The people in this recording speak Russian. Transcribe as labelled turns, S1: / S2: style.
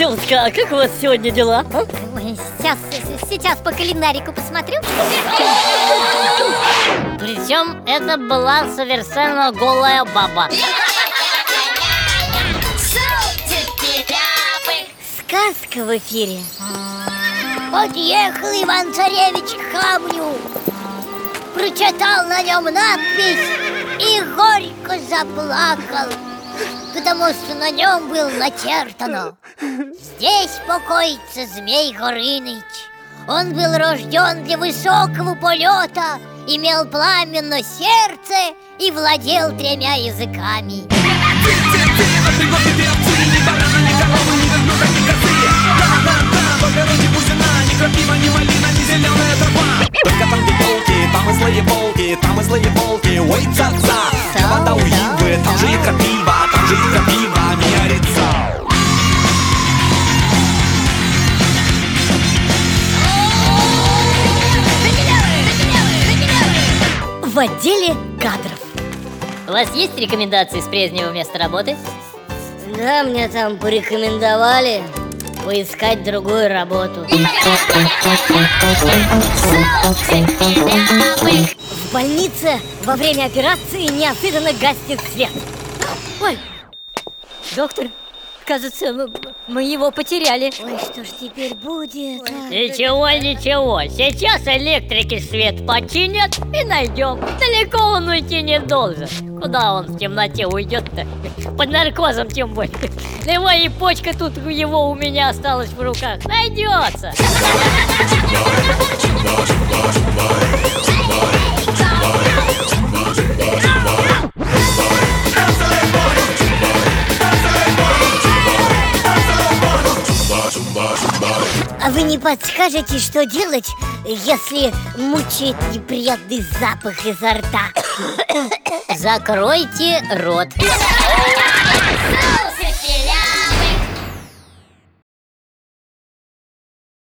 S1: Леночка, а как у вас сегодня дела? а?
S2: Ой, сейчас, сейчас по календарику посмотрю.
S3: Причем это была совершенно голая баба.
S2: Сказка в эфире. Подъехал Иван-Царевич к камню, прочитал на нем надпись и горько заплакал, потому что на нем было начертано «Здесь покоится Змей Горыныч». Он был рожден для высокого полета, имел пламенно сердце и владел тремя языками.
S4: Там и злые волки, там и злые волки, ой, ца-ца
S2: В отделе кадров.
S3: У вас есть рекомендации с прежнего места работы?
S1: Да, мне там порекомендовали поискать другую работу. В больнице во время операции неожиданно гаснет свет. Ой, доктор, кажется, мы его потеряли.
S2: Ой, что ж теперь будет? а?
S3: Ничего, ничего. Сейчас электрики свет починят и найдем. Далеко он уйти не должен. Куда он в темноте уйдет-то? Под наркозом тем более. Да его и почка тут его у меня осталась в руках. Найдется.
S2: А вы не подскажете, что делать, если мучает неприятный запах изо рта?
S3: Закройте рот.